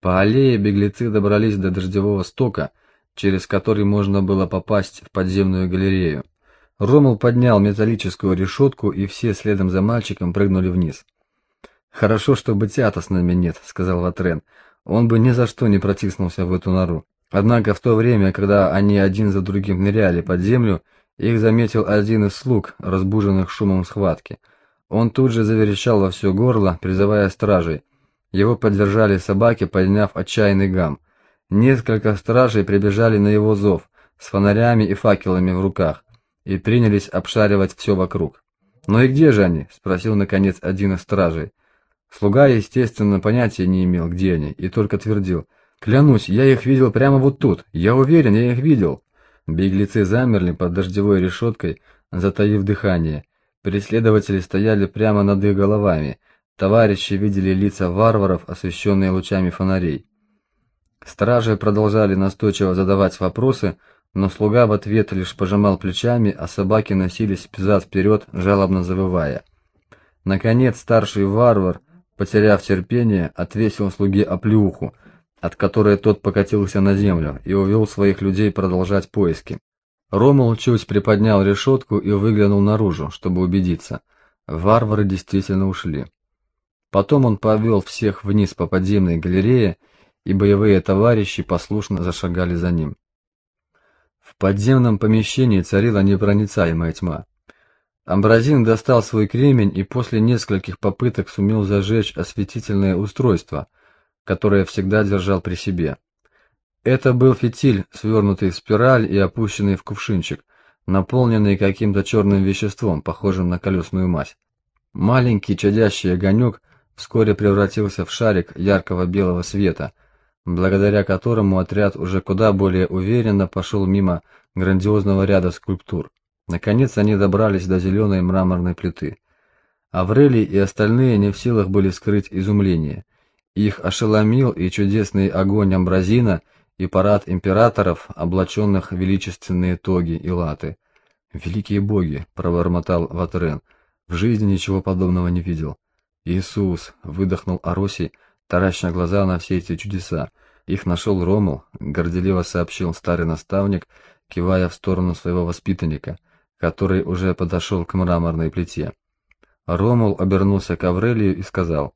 По аллее беглецы добрались до дождевого стока, через который можно было попасть в подземную галерею. Ромул поднял металлическую решетку, и все следом за мальчиком прыгнули вниз. «Хорошо, что бытия-то с нами нет», — сказал Ватрен. «Он бы ни за что не протиснулся в эту нору». Однако в то время, когда они один за другим ныряли под землю, их заметил один из слуг, разбуженных шумом схватки. Он тут же заверещал во все горло, призывая стражей. Его поддержали собаки, подняв отчаянный гам. Несколько стражей прибежали на его зов, с фонарями и факелами в руках, и принялись обшаривать все вокруг. «Ну и где же они?» – спросил наконец один из стражей. Слуга, естественно, понятия не имел, где они, и только твердил – Клянусь, я их видел прямо вот тут. Я уверен, я их видел. Беглецы замерли под дождевой решеткой, затаив дыхание. Преследователи стояли прямо над их головами. Товарищи видели лица варваров, освещенные лучами фонарей. Стражи продолжали настойчиво задавать вопросы, но слуга в ответ лишь пожимал плечами, а собаки носились взад-вперед, жалобно завывая. Наконец старший варвар, потеряв терпение, отвесил слуге оплюху, от которой тот покатился на землю и увел своих людей продолжать поиски. Ромул чуть приподнял решетку и выглянул наружу, чтобы убедиться. Варвары действительно ушли. Потом он повел всех вниз по подземной галерее, и боевые товарищи послушно зашагали за ним. В подземном помещении царила непроницаемая тьма. Амбразин достал свой кремень и после нескольких попыток сумел зажечь осветительное устройство – которое всегда держал при себе. Это был фитиль, свернутый в спираль и опущенный в кувшинчик, наполненный каким-то черным веществом, похожим на колесную мазь. Маленький чадящий огонек вскоре превратился в шарик яркого белого света, благодаря которому отряд уже куда более уверенно пошел мимо грандиозного ряда скульптур. Наконец они добрались до зеленой мраморной плиты. Аврелий и остальные не в силах были скрыть изумление. Их ошеломил и чудесный огонь амбразина, и парад императоров, облаченных в величественные тоги и латы. «Великие боги!» — пробормотал Ватрен. «В жизни ничего подобного не видел». «Иисус!» — выдохнул Аросий, тараща глаза на все эти чудеса. «Их нашел Ромул», — горделиво сообщил старый наставник, кивая в сторону своего воспитанника, который уже подошел к мраморной плите. Ромул обернулся к Аврелию и сказал,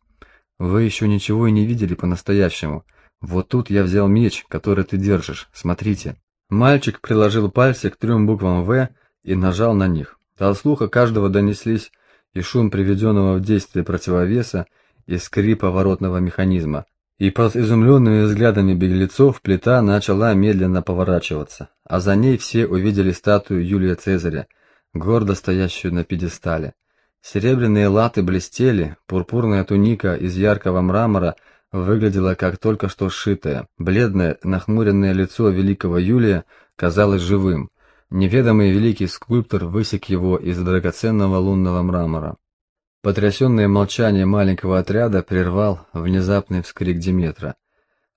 вы еще ничего и не видели по-настоящему. Вот тут я взял меч, который ты держишь. Смотрите. Мальчик приложил пальцы к трем буквам «В» и нажал на них. До слуха каждого донеслись и шум приведенного в действие противовеса, и скрип поворотного механизма. И под изумленными взглядами беглецов плита начала медленно поворачиваться, а за ней все увидели статую Юлия Цезаря, гордо стоящую на пьедестале. Серебряные латы блестели, пурпурная туника из яркого мрамора выглядела как только что сшитая. Бледное, нахмуренное лицо великого Юлия казалось живым. Неведомый великий скульптор высек его из драгоценного лунного мрамора. Потрясенное молчание маленького отряда прервал внезапный вскрик Диметра.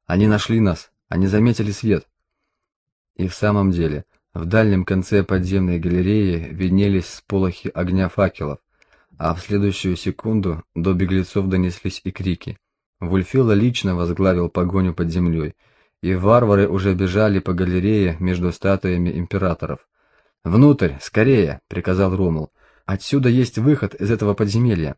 «Они нашли нас! Они заметили свет!» И в самом деле, в дальнем конце подземной галереи виднелись сполохи огня факелов а в следующую секунду до беглецов донеслись и крики. Вульфила лично возглавил погоню под землей, и варвары уже бежали по галерее между статуями императоров. «Внутрь, скорее!» — приказал Ромул. «Отсюда есть выход из этого подземелья!»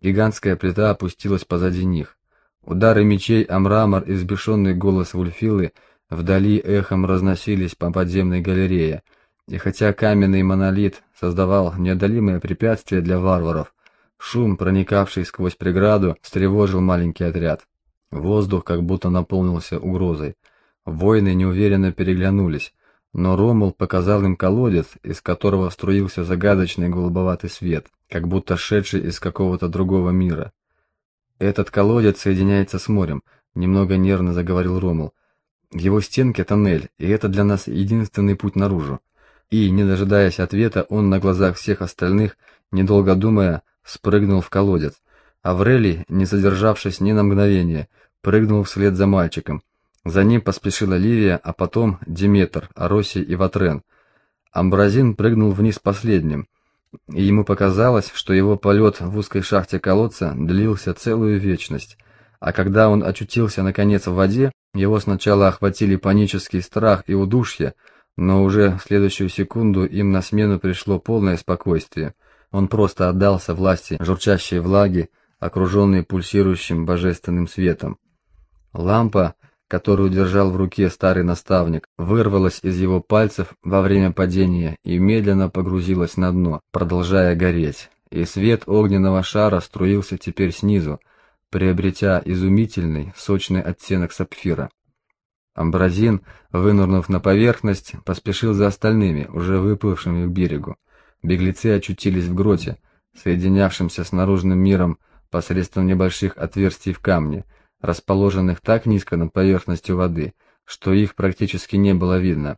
Гигантская плита опустилась позади них. Удары мечей о мрамор и взбешенный голос Вульфилы вдали эхом разносились по подземной галерее — и хотя каменный монолит создавал неодолимое препятствие для варваров, шум, проникавший сквозь преграду, встревожил маленький отряд. Воздух как будто наполнился угрозой. Воины неуверенно переглянулись, но Ромул показал им колодец, из которого струился загадочный голубоватый свет, как будто шедший из какого-то другого мира. «Этот колодец соединяется с морем», — немного нервно заговорил Ромул. «В его стенке тоннель, и это для нас единственный путь наружу и, не дожидаясь ответа, он на глазах всех остальных, недолго думая, спрыгнул в колодец. Аврелий, не задержавшись ни на мгновение, прыгнул вслед за мальчиком. За ним поспешила Ливия, а потом Диметр, Аросий и Ватрен. Амбразин прыгнул вниз последним, и ему показалось, что его полет в узкой шахте колодца длился целую вечность, А когда он очутился наконец в воде, его сначала охватили панический страх и удушье, но уже в следующую секунду им на смену пришло полное спокойствие. Он просто отдался власти журчащей влаги, окруженной пульсирующим божественным светом. Лампа, которую держал в руке старый наставник, вырвалась из его пальцев во время падения и медленно погрузилась на дно, продолжая гореть. И свет огненного шара струился теперь снизу, приобретя изумительный, сочный оттенок сапфира. Амбразин, вынырнув на поверхность, поспешил за остальными, уже выплывшими к берегу. Беглецы очутились в гроте, соединявшемся с наружным миром посредством небольших отверстий в камне, расположенных так низко над поверхностью воды, что их практически не было видно.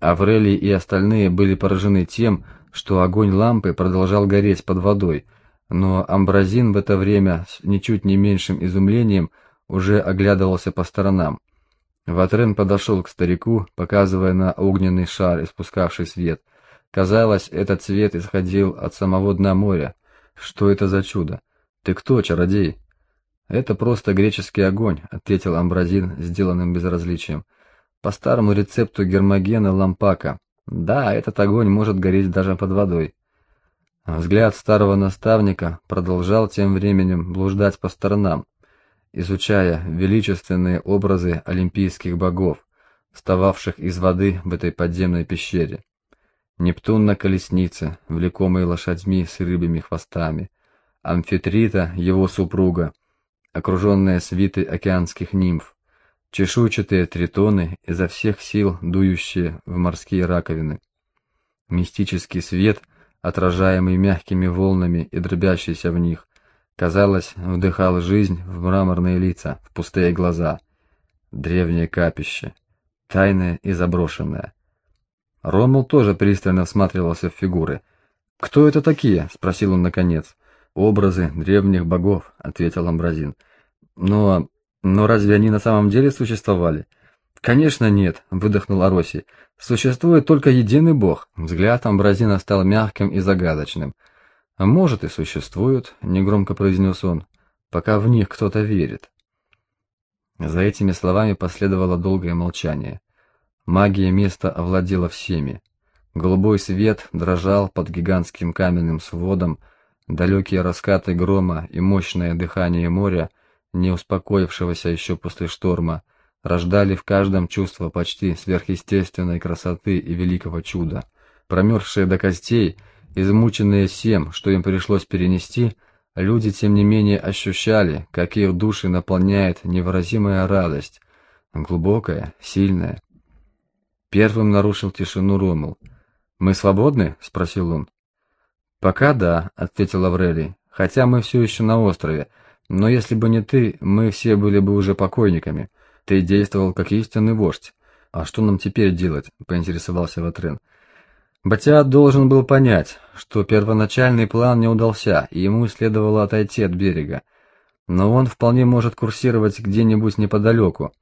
Аврелий и остальные были поражены тем, что огонь лампы продолжал гореть под водой, но Амбразин в это время с ничуть не меньшим изумлением уже оглядывался по сторонам. Ватрен подошел к старику, показывая на огненный шар, испускавший свет. Казалось, этот свет исходил от самого дна моря. Что это за чудо? Ты кто, чародей? Это просто греческий огонь, ответил Амбразин, сделанным безразличием. По старому рецепту Гермогена Лампака. Да, этот огонь может гореть даже под водой. Взгляд старого наставника продолжал тем временем блуждать по сторонам, изучая величественные образы олимпийских богов, встававших из воды в этой подземной пещере. Нептун на колеснице, влекомый лошадьми с рыбьими хвостами, Амфитрита, его супруга, окруженная свитой океанских нимф, чешуйчатые тритоны, изо всех сил дующие в морские раковины. Мистический свет — отражаемый мягкими волнами и дробящийся в них, казалось, вдыхал жизнь в мраморные лица, в пустые глаза. Древнее капище, тайное и заброшенное. Ромул тоже пристально всматривался в фигуры. «Кто это такие?» — спросил он наконец. «Образы древних богов», — ответил Амбразин. «Но... но разве они на самом деле существовали?» «Конечно нет», — выдохнул Ароси. «Существует только единый бог». Взгляд Амбразина стал мягким и загадочным. «А может и существуют», — негромко произнес он, — «пока в них кто-то верит». За этими словами последовало долгое молчание. Магия места овладела всеми. Голубой свет дрожал под гигантским каменным сводом, далекие раскаты грома и мощное дыхание моря, не успокоившегося еще после шторма, — рождали в каждом чувство почти сверхъестественной красоты и великого чуда. Промерзшие до костей, измученные всем, что им пришлось перенести, люди тем не менее ощущали, как их души наполняет невыразимая радость, глубокая, сильная. Первым нарушил тишину Ромул. «Мы свободны?» — спросил он. «Пока да», — ответил Аврелий, — «хотя мы все еще на острове, но если бы не ты, мы все были бы уже покойниками». Ты действовал как истинный вождь. А что нам теперь делать? поинтересовался Ватрен. Батиат должен был понять, что первоначальный план не удался, и ему следовало отойти от берега. Но он вполне может курсировать где-нибудь неподалеку.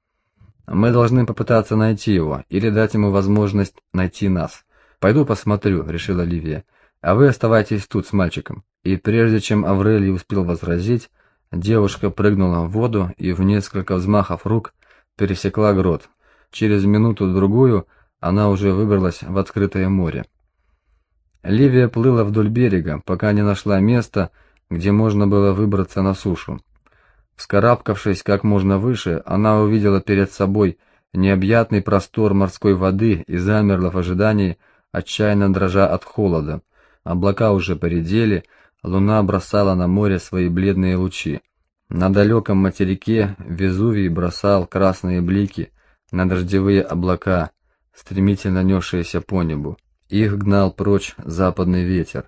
Мы должны попытаться найти его или дать ему возможность найти нас. Пойду посмотрю, решила Ливия. А вы оставайтесь тут с мальчиком. И прежде чем Аврелий успел возразить, девушка прыгнула в воду и в несколько взмахов рук пересекла грот. Через минуту-другую она уже выбралась в открытое море. Ливия плыла вдоль берега, пока не нашла места, где можно было выбраться на сушу. Вскарабкавшись как можно выше, она увидела перед собой необъятный простор морской воды и замерла в ожидании, отчаянно дрожа от холода. Облака уже поредели, луна бросала на море свои бледные лучи. На далеком материке Везувий бросал красные блики на дождевые облака, стремительно несшиеся по небу. Их гнал прочь западный ветер.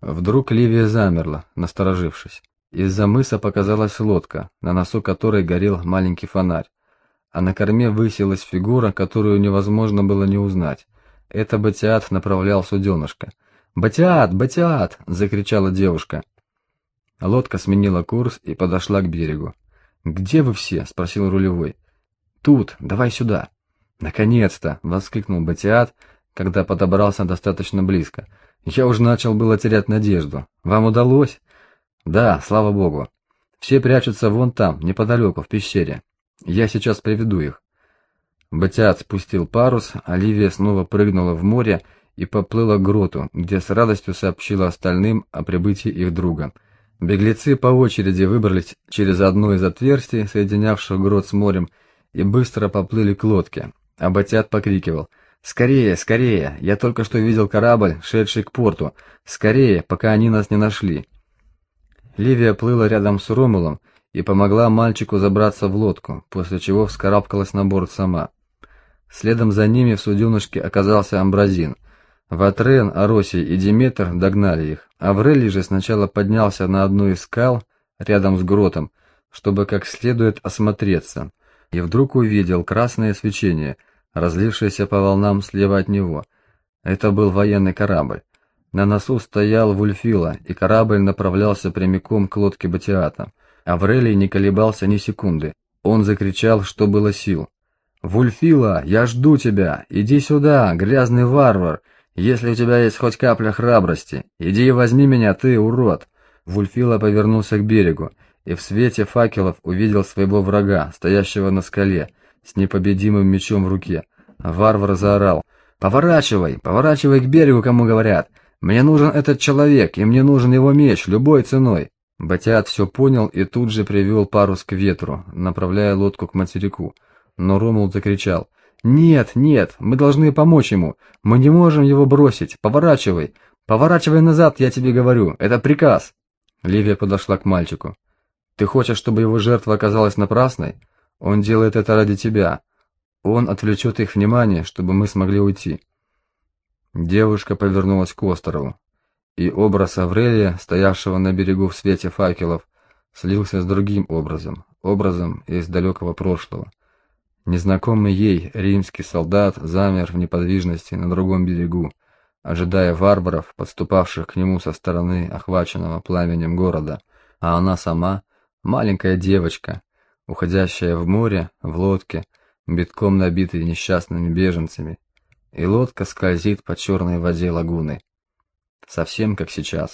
Вдруг Ливия замерла, насторожившись. Из-за мыса показалась лодка, на носу которой горел маленький фонарь, а на корме высилась фигура, которую невозможно было не узнать. Это Батиат направлял суденышко. «Батиат! Батиат!» — закричала девушка. Лодка сменила курс и подошла к берегу. «Где вы все?» — спросил рулевой. «Тут, давай сюда». «Наконец-то!» — воскликнул Батиат, когда подобрался достаточно близко. «Я уже начал было терять надежду. Вам удалось?» «Да, слава богу». Все прячутся вон там, неподалеку, в пещере. Я сейчас приведу их. Батят спустил парус, Оливия снова прыгнула в море и поплыла к гроту, где с радостью сообщила остальным о прибытии их друга. Беглецы по очереди выбрались через одно из отверстий, соединявших грот с морем, и быстро поплыли к лодке. А Батят покрикивал «Скорее, скорее! Я только что видел корабль, шедший к порту! Скорее, пока они нас не нашли!» Ливия плыла рядом с Ромулом и помогла мальчику забраться в лодку, после чего вскарабкалась на борт сама. Следом за ними в суденышке оказался Амбразин. Ватрен, Аросий и Диметр догнали их. Аврелий же сначала поднялся на одну из скал рядом с гротом, чтобы как следует осмотреться, и вдруг увидел красное свечение, разлившееся по волнам слева от него. Это был военный корабль. На носу стоял Вульфила, и корабль направлялся прямиком к лодке Батиата. Аврелий не колебался ни секунды. Он закричал, что было сил. «Вульфила, я жду тебя! Иди сюда, грязный варвар! Если у тебя есть хоть капля храбрости, иди и возьми меня, ты, урод!» Вульфила повернулся к берегу и в свете факелов увидел своего врага, стоящего на скале, с непобедимым мечом в руке. Варвар заорал. «Поворачивай, поворачивай к берегу, кому говорят! Мне нужен этот человек, и мне нужен его меч, любой ценой!» Батят все понял и тут же привел парус к ветру, направляя лодку к материку но Ромул закричал. «Нет, нет, мы должны помочь ему. Мы не можем его бросить. Поворачивай. Поворачивай назад, я тебе говорю. Это приказ». Ливия подошла к мальчику. «Ты хочешь, чтобы его жертва оказалась напрасной? Он делает это ради тебя. Он отвлечет их внимание, чтобы мы смогли уйти». Девушка повернулась к острову, и образ Аврелия, стоявшего на берегу в свете факелов, слился с другим образом, образом из далекого прошлого. Незнакомый ей римский солдат замер в неподвижности на другом берегу, ожидая варваров, подступавших к нему со стороны охваченного пламенем города, а она сама, маленькая девочка, уходящая в море в лодке, битком набитой несчастными беженцами, и лодка скользит по черной воде лагуны. Совсем как сейчас.